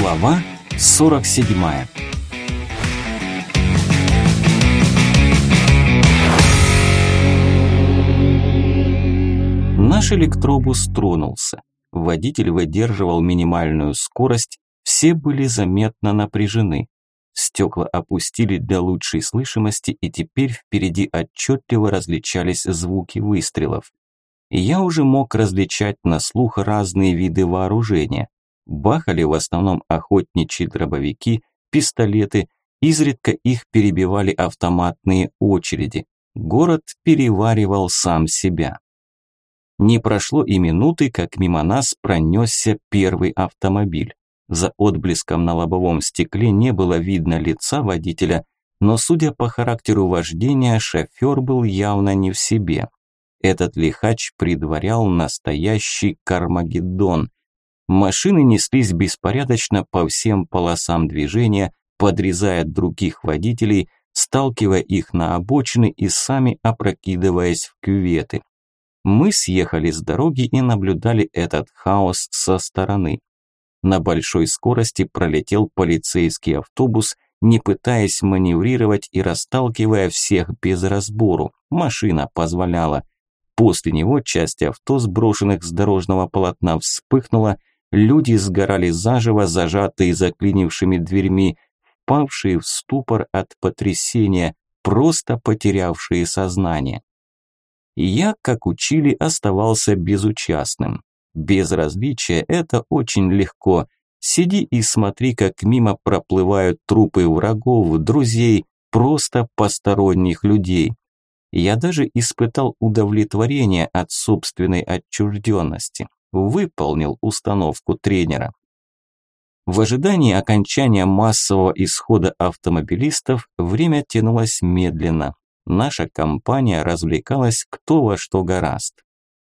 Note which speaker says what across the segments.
Speaker 1: Глава 47 Наш электробус тронулся. Водитель выдерживал минимальную скорость, все были заметно напряжены. Стекла опустили для лучшей слышимости, и теперь впереди отчетливо различались звуки выстрелов. Я уже мог различать на слух разные виды вооружения. Бахали в основном охотничьи дробовики, пистолеты, изредка их перебивали автоматные очереди. Город переваривал сам себя. Не прошло и минуты, как мимо нас пронесся первый автомобиль. За отблеском на лобовом стекле не было видно лица водителя, но судя по характеру вождения, шофер был явно не в себе. Этот лихач предварял настоящий Кармагеддон. Машины неслись беспорядочно по всем полосам движения, подрезая других водителей, сталкивая их на обочины и сами опрокидываясь в кюветы. Мы съехали с дороги и наблюдали этот хаос со стороны. На большой скорости пролетел полицейский автобус, не пытаясь маневрировать и расталкивая всех без разбору. Машина позволяла. После него часть авто, сброшенных с дорожного полотна, вспыхнула, люди сгорали заживо, зажатые заклинившими дверьми, впавшие в ступор от потрясения, просто потерявшие сознание. Я, как учили, оставался безучастным. Безразличие – это очень легко. Сиди и смотри, как мимо проплывают трупы врагов, друзей, просто посторонних людей. Я даже испытал удовлетворение от собственной отчужденности. Выполнил установку тренера. В ожидании окончания массового исхода автомобилистов время тянулось медленно. Наша компания развлекалась кто во что гораст.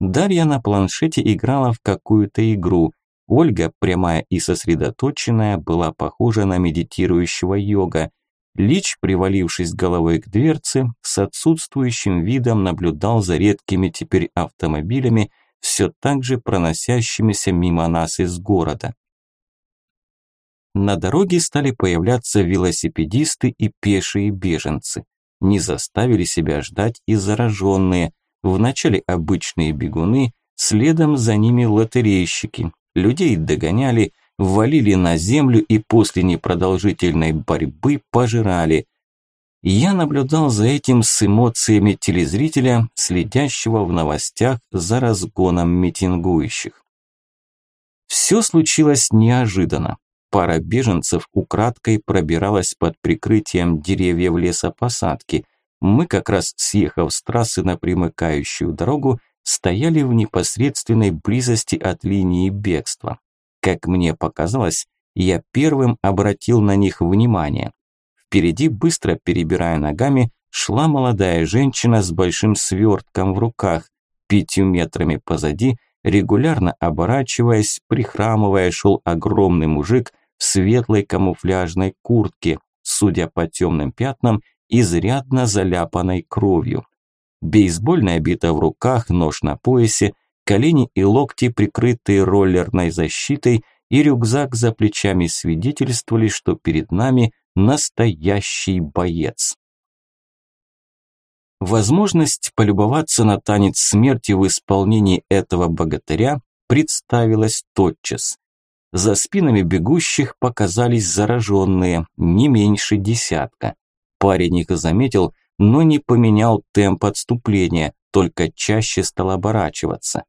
Speaker 1: Дарья на планшете играла в какую-то игру. Ольга, прямая и сосредоточенная, была похожа на медитирующего йога. Лич, привалившись головой к дверце, с отсутствующим видом наблюдал за редкими теперь автомобилями, все так же проносящимися мимо нас из города. На дороге стали появляться велосипедисты и пешие беженцы. Не заставили себя ждать и зараженные. Вначале обычные бегуны, следом за ними лотерейщики. Людей догоняли, валили на землю и после непродолжительной борьбы пожирали. Я наблюдал за этим с эмоциями телезрителя, следящего в новостях за разгоном митингующих. Все случилось неожиданно. Пара беженцев украдкой пробиралась под прикрытием деревьев лесопосадки – мы как раз, съехав с трассы на примыкающую дорогу, стояли в непосредственной близости от линии бегства. Как мне показалось, я первым обратил на них внимание. Впереди, быстро перебирая ногами, шла молодая женщина с большим свертком в руках. Пятью метрами позади, регулярно оборачиваясь, прихрамывая, шел огромный мужик в светлой камуфляжной куртке, судя по темным пятнам, изрядно заляпанной кровью. Бейсбольная бита в руках, нож на поясе, колени и локти, прикрытые роллерной защитой, и рюкзак за плечами свидетельствовали, что перед нами настоящий боец. Возможность полюбоваться на танец смерти в исполнении этого богатыря представилась тотчас. За спинами бегущих показались зараженные, не меньше десятка. Парень их заметил, но не поменял темп отступления, только чаще стал оборачиваться.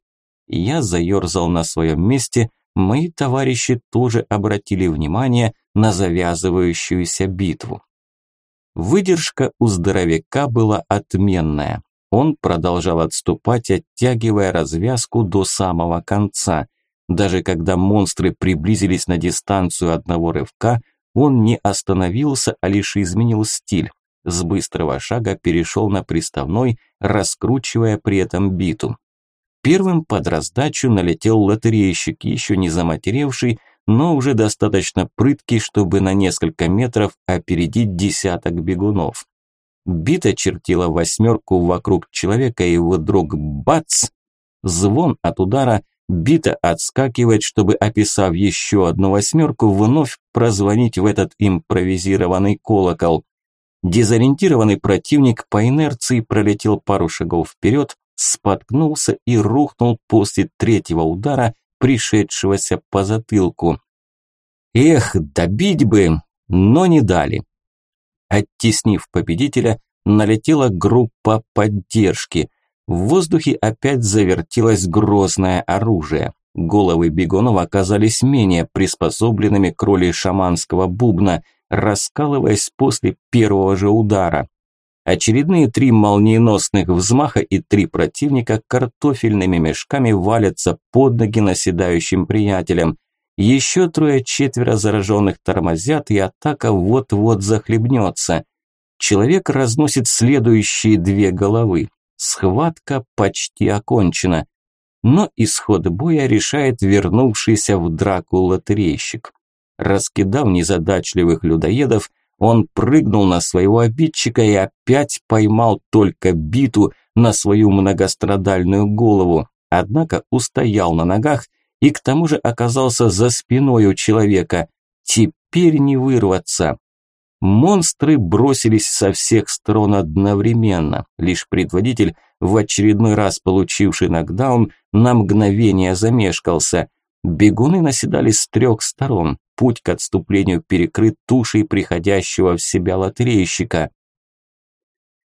Speaker 1: Я заерзал на своем месте, мои товарищи тоже обратили внимание на завязывающуюся битву. Выдержка у здоровяка была отменная. Он продолжал отступать, оттягивая развязку до самого конца. Даже когда монстры приблизились на дистанцию одного рывка, он не остановился, а лишь изменил стиль. С быстрого шага перешел на приставной, раскручивая при этом биту. Первым под раздачу налетел лотерейщик, еще не заматеревший, но уже достаточно прыткий, чтобы на несколько метров опередить десяток бегунов. Бита чертила восьмерку вокруг человека, и вдруг бац! Звон от удара, Бита отскакивает, чтобы, описав еще одну восьмерку, вновь прозвонить в этот импровизированный колокол. Дезориентированный противник по инерции пролетел пару шагов вперед, споткнулся и рухнул после третьего удара, пришедшегося по затылку. Эх, добить бы, но не дали. Оттеснив победителя, налетела группа поддержки. В воздухе опять завертелось грозное оружие. Головы бегунов оказались менее приспособленными к роли шаманского бубна – раскалываясь после первого же удара. Очередные три молниеносных взмаха и три противника картофельными мешками валятся под ноги наседающим приятелям. Еще трое-четверо зараженных тормозят, и атака вот-вот захлебнется. Человек разносит следующие две головы. Схватка почти окончена. Но исход боя решает вернувшийся в драку лотерейщик. Раскидав незадачливых людоедов, он прыгнул на своего обидчика и опять поймал только биту на свою многострадальную голову, однако устоял на ногах и к тому же оказался за спиной у человека. Теперь не вырваться. Монстры бросились со всех сторон одновременно. Лишь предводитель, в очередной раз получивший нокдаун, на мгновение замешкался. Бегуны наседали с трех сторон путь к отступлению перекрыт тушей приходящего в себя лотерейщика.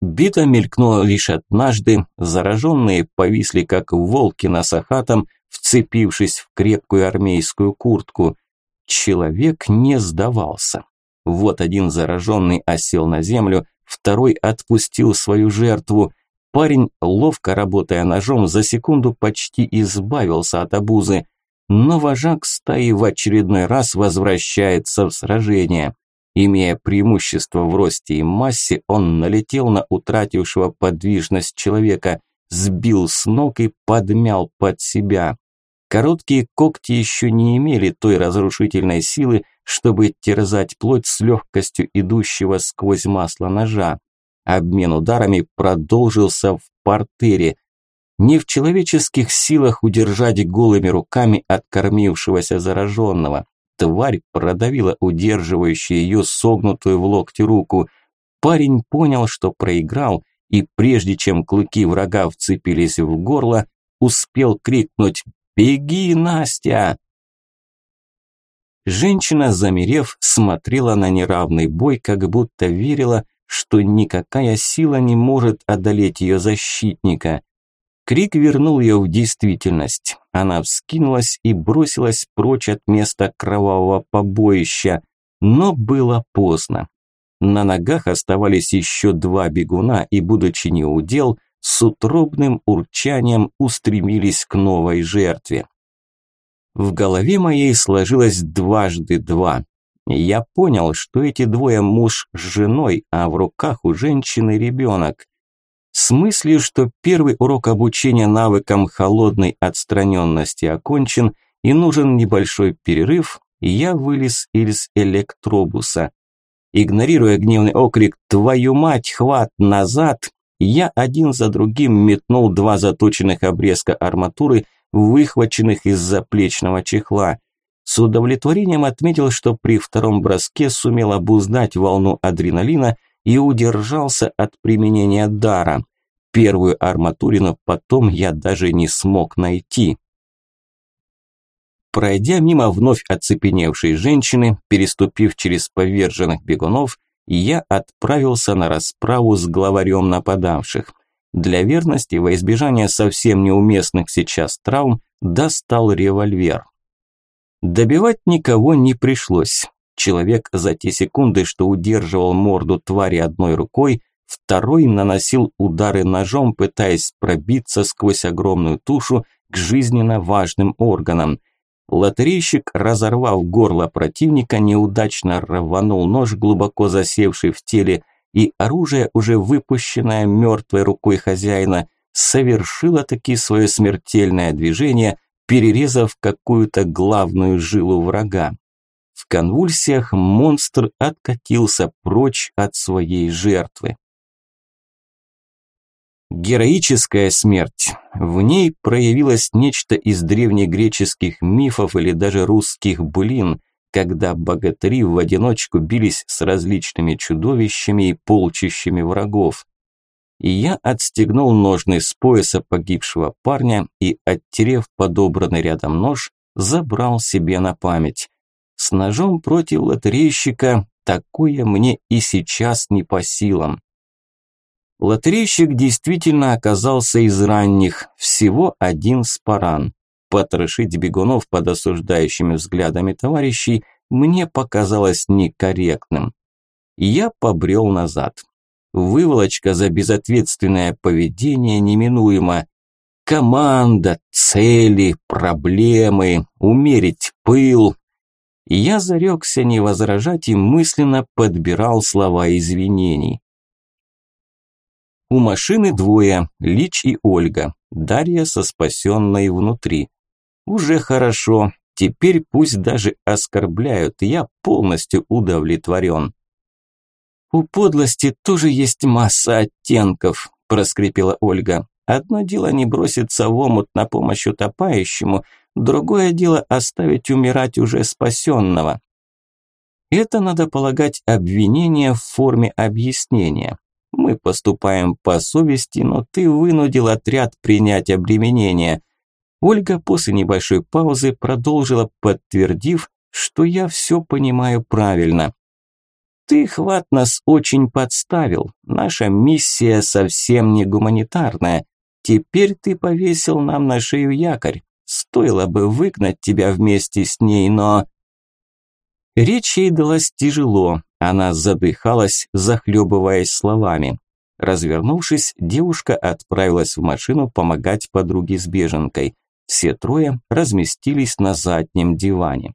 Speaker 1: Бита мелькнула лишь однажды, зараженные повисли как волки на сахатом, вцепившись в крепкую армейскую куртку. Человек не сдавался. Вот один зараженный осел на землю, второй отпустил свою жертву. Парень, ловко работая ножом, за секунду почти избавился от обузы но вожак стаи в очередной раз возвращается в сражение. Имея преимущество в росте и массе, он налетел на утратившего подвижность человека, сбил с ног и подмял под себя. Короткие когти еще не имели той разрушительной силы, чтобы терзать плоть с легкостью идущего сквозь масло ножа. Обмен ударами продолжился в портере, не в человеческих силах удержать голыми руками откормившегося зараженного. Тварь продавила удерживающую ее согнутую в локте руку. Парень понял, что проиграл, и прежде чем клыки врага вцепились в горло, успел крикнуть «Беги, Настя!». Женщина, замерев, смотрела на неравный бой, как будто верила, что никакая сила не может одолеть ее защитника. Крик вернул ее в действительность. Она вскинулась и бросилась прочь от места кровавого побоища. Но было поздно. На ногах оставались еще два бегуна, и, будучи неудел, с утробным урчанием устремились к новой жертве. В голове моей сложилось дважды два. Я понял, что эти двое муж с женой, а в руках у женщины ребенок. С мыслью, что первый урок обучения навыкам холодной отстраненности окончен и нужен небольшой перерыв, я вылез из электробуса. Игнорируя гневный окрик «Твою мать, хват, назад!», я один за другим метнул два заточенных обрезка арматуры, выхваченных из заплечного чехла. С удовлетворением отметил, что при втором броске сумел обуздать волну адреналина – и удержался от применения дара. Первую арматурину потом я даже не смог найти. Пройдя мимо вновь оцепеневшей женщины, переступив через поверженных бегунов, я отправился на расправу с главарем нападавших. Для верности, во избежание совсем неуместных сейчас травм, достал револьвер. Добивать никого не пришлось. Человек за те секунды, что удерживал морду твари одной рукой, второй наносил удары ножом, пытаясь пробиться сквозь огромную тушу к жизненно важным органам. Лотерейщик, разорвав горло противника, неудачно рванул нож, глубоко засевший в теле, и оружие, уже выпущенное мертвой рукой хозяина, совершило таки свое смертельное движение, перерезав какую-то главную жилу врага. В конвульсиях монстр откатился прочь от своей жертвы. Героическая смерть. В ней проявилось нечто из древнегреческих мифов или даже русских былин, когда богатыри в одиночку бились с различными чудовищами и полчищами врагов. И я отстегнул ножны с пояса погибшего парня и, оттерев подобранный рядом нож, забрал себе на память. С ножом против лотерейщика такое мне и сейчас не по силам. Лотерейщик действительно оказался из ранних, всего один спаран. Потрошить бегунов под осуждающими взглядами товарищей мне показалось некорректным. Я побрел назад. Выволочка за безответственное поведение неминуема. Команда, цели, проблемы, умерить пыл. Я зарекся не возражать и мысленно подбирал слова извинений. У машины двое, Лич и Ольга, Дарья со спасенной внутри. Уже хорошо, теперь пусть даже оскорбляют, я полностью удовлетворен. «У подлости тоже есть масса оттенков», – проскрипела Ольга. «Одно дело не броситься в омут на помощь утопающему, другое дело оставить умирать уже спасенного». Это, надо полагать, обвинение в форме объяснения. Мы поступаем по совести, но ты вынудил отряд принять обременение. Ольга после небольшой паузы продолжила, подтвердив, что я все понимаю правильно. Ты, Хват, нас очень подставил. Наша миссия совсем не гуманитарная. Теперь ты повесил нам на шею якорь. Стоило бы выгнать тебя вместе с ней, но... Речь ей далась тяжело, она задыхалась, захлебываясь словами. Развернувшись, девушка отправилась в машину помогать подруге с беженкой. Все трое разместились на заднем диване.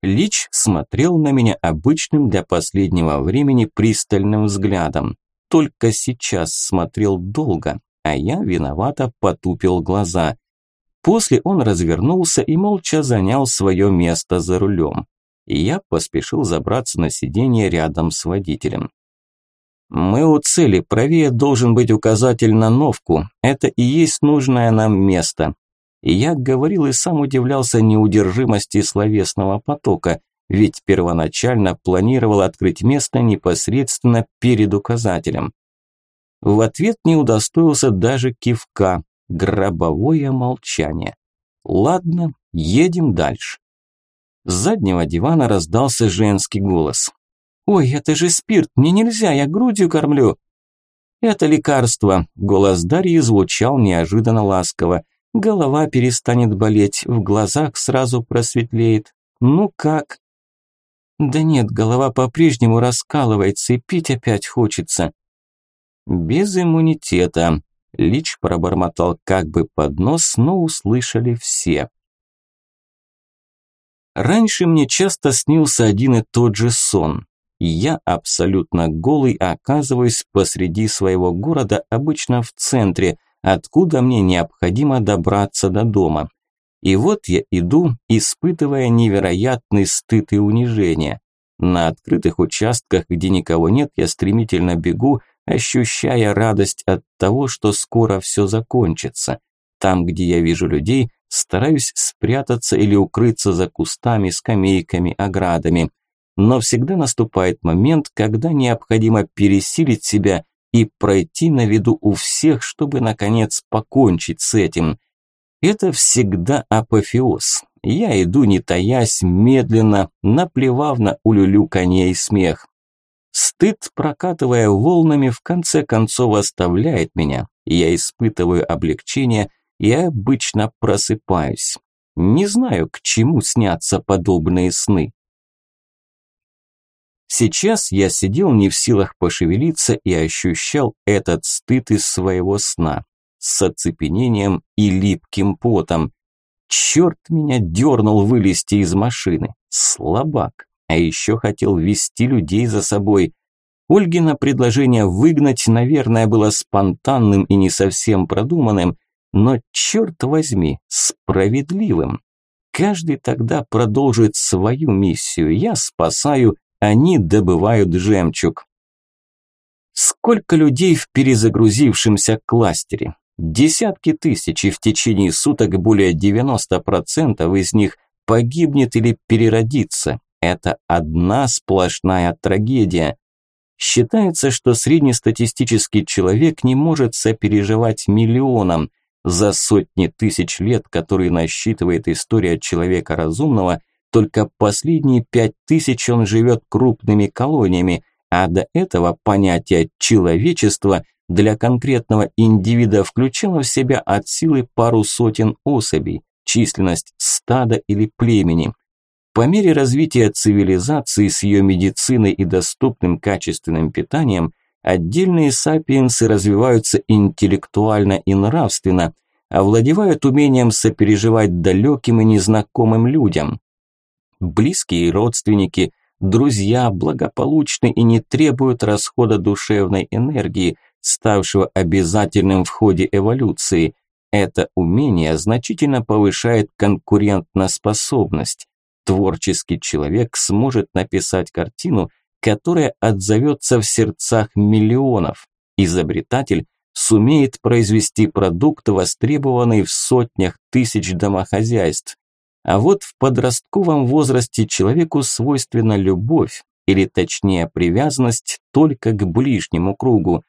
Speaker 1: Лич смотрел на меня обычным для последнего времени пристальным взглядом. Только сейчас смотрел долго, а я виновато потупил глаза. После он развернулся и молча занял свое место за рулем и я поспешил забраться на сиденье рядом с водителем. «Мы у цели, правее должен быть указатель на новку, это и есть нужное нам место». И я говорил и сам удивлялся неудержимости словесного потока, ведь первоначально планировал открыть место непосредственно перед указателем. В ответ не удостоился даже кивка, гробовое молчание. Ладно, едем дальше. С заднего дивана раздался женский голос. «Ой, это же спирт, мне нельзя, я грудью кормлю». «Это лекарство», – голос Дарьи звучал неожиданно ласково. «Голова перестанет болеть, в глазах сразу просветлеет. Ну как?» «Да нет, голова по-прежнему раскалывается и пить опять хочется». «Без иммунитета», – Лич пробормотал как бы под нос, но услышали все. Раньше мне часто снился один и тот же сон. Я абсолютно голый оказываюсь посреди своего города, обычно в центре, откуда мне необходимо добраться до дома. И вот я иду, испытывая невероятный стыд и унижение. На открытых участках, где никого нет, я стремительно бегу, ощущая радость от того, что скоро все закончится. Там, где я вижу людей, стараюсь спрятаться или укрыться за кустами, скамейками, оградами. Но всегда наступает момент, когда необходимо пересилить себя и пройти на виду у всех, чтобы, наконец, покончить с этим. Это всегда апофеоз. Я иду, не таясь, медленно, наплевав на улюлюканье и смех. Стыд, прокатывая волнами, в конце концов оставляет меня. Я испытываю облегчение – я обычно просыпаюсь. Не знаю, к чему снятся подобные сны. Сейчас я сидел не в силах пошевелиться и ощущал этот стыд из своего сна, с оцепенением и липким потом. Черт меня дернул вылезти из машины. Слабак. А еще хотел вести людей за собой. Ольгина предложение выгнать, наверное, было спонтанным и не совсем продуманным, но, черт возьми, справедливым. Каждый тогда продолжит свою миссию. Я спасаю, они добывают жемчуг. Сколько людей в перезагрузившемся кластере? Десятки тысяч, и в течение суток более 90% из них погибнет или переродится. Это одна сплошная трагедия. Считается, что среднестатистический человек не может сопереживать миллионам. За сотни тысяч лет, которые насчитывает история человека разумного, только последние пять тысяч он живет крупными колониями, а до этого понятие «человечество» для конкретного индивида включало в себя от силы пару сотен особей, численность стада или племени. По мере развития цивилизации с ее медициной и доступным качественным питанием, отдельные сапиенсы развиваются интеллектуально и нравственно, овладевают умением сопереживать далеким и незнакомым людям. Близкие родственники, друзья благополучны и не требуют расхода душевной энергии, ставшего обязательным в ходе эволюции. Это умение значительно повышает конкурентоспособность. Творческий человек сможет написать картину, которая отзовется в сердцах миллионов. Изобретатель сумеет произвести продукт, востребованный в сотнях тысяч домохозяйств. А вот в подростковом возрасте человеку свойственна любовь, или точнее привязанность только к ближнему кругу.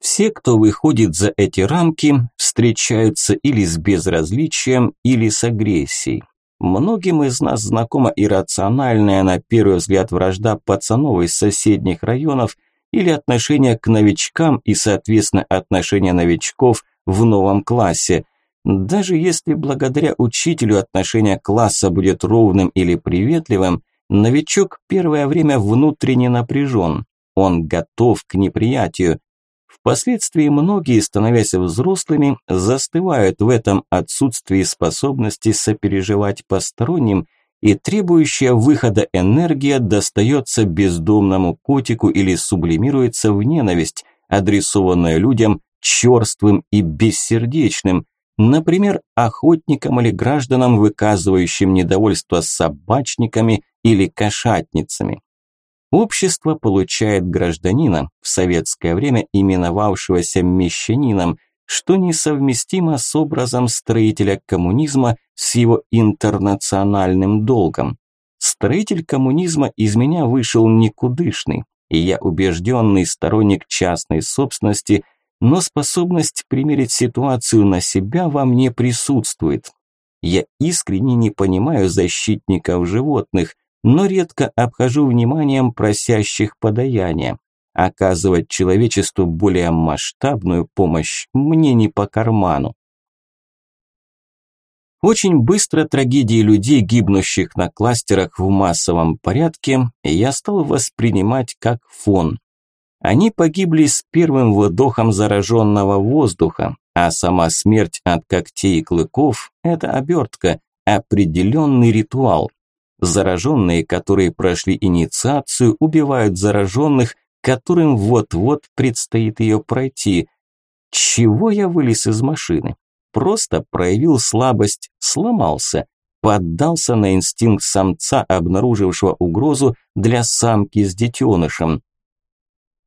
Speaker 1: Все, кто выходит за эти рамки, встречаются или с безразличием, или с агрессией. Многим из нас знакома иррациональная на первый взгляд вражда пацанов из соседних районов или отношение к новичкам и, соответственно, отношение новичков в новом классе. Даже если благодаря учителю отношение класса будет ровным или приветливым, новичок первое время внутренне напряжен. Он готов к неприятию. Впоследствии многие, становясь взрослыми, застывают в этом отсутствии способности сопереживать посторонним, и требующая выхода энергия достается бездомному котику или сублимируется в ненависть, адресованную людям черствым и бессердечным, например, охотникам или гражданам, выказывающим недовольство собачниками или кошатницами. Общество получает гражданина, в советское время именовавшегося мещанином, что несовместимо с образом строителя коммунизма с его интернациональным долгом. Строитель коммунизма из меня вышел никудышный, и я убежденный сторонник частной собственности, но способность примерить ситуацию на себя во мне присутствует. Я искренне не понимаю защитников животных, но редко обхожу вниманием просящих подаяния. Оказывать человечеству более масштабную помощь мне не по карману. Очень быстро трагедии людей, гибнущих на кластерах в массовом порядке, я стал воспринимать как фон. Они погибли с первым выдохом зараженного воздуха, а сама смерть от когтей и клыков – это обертка, определенный ритуал. Зараженные, которые прошли инициацию, убивают зараженных, которым вот-вот предстоит ее пройти. Чего я вылез из машины? Просто проявил слабость, сломался, поддался на инстинкт самца, обнаружившего угрозу для самки с детенышем.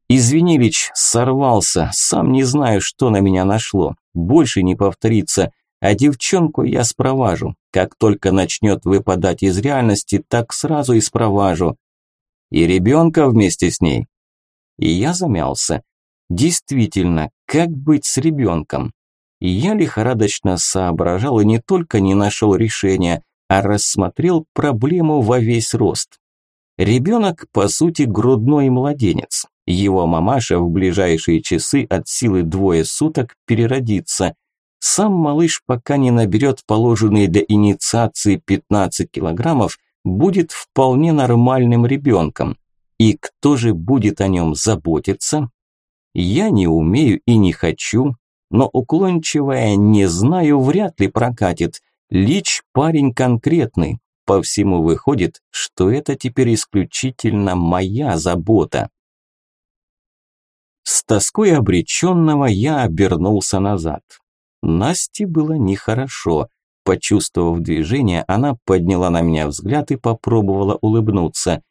Speaker 1: «Извини, Лич, сорвался, сам не знаю, что на меня нашло. Больше не повторится. А девчонку я спроважу. Как только начнет выпадать из реальности, так сразу и спроважу. И ребенка вместе с ней. И я замялся. Действительно, как быть с ребенком? И я лихорадочно соображал и не только не нашел решения, а рассмотрел проблему во весь рост. Ребенок, по сути, грудной младенец. Его мамаша в ближайшие часы от силы двое суток переродится. Сам малыш, пока не наберет положенные для инициации 15 килограммов, будет вполне нормальным ребенком. И кто же будет о нем заботиться? Я не умею и не хочу, но уклончивая «не знаю» вряд ли прокатит. Лич парень конкретный. По всему выходит, что это теперь исключительно моя забота. С тоской обреченного я обернулся назад. Насте было нехорошо. Почувствовав движение, она подняла на меня взгляд и попробовала улыбнуться.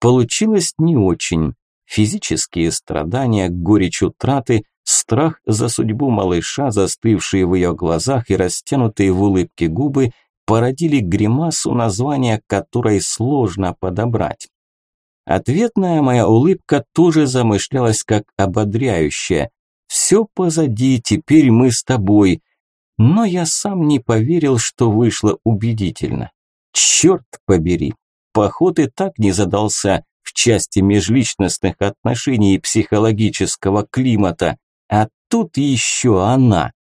Speaker 1: Получилось не очень. Физические страдания, горечь утраты, страх за судьбу малыша, застывшие в ее глазах и растянутые в улыбке губы, породили гримасу, название которой сложно подобрать. Ответная моя улыбка тоже замышлялась как ободряющая. «Все позади, теперь мы с тобой». Но я сам не поверил, что вышло убедительно. Черт побери, поход и так не задался в части межличностных отношений и психологического климата. А тут еще она.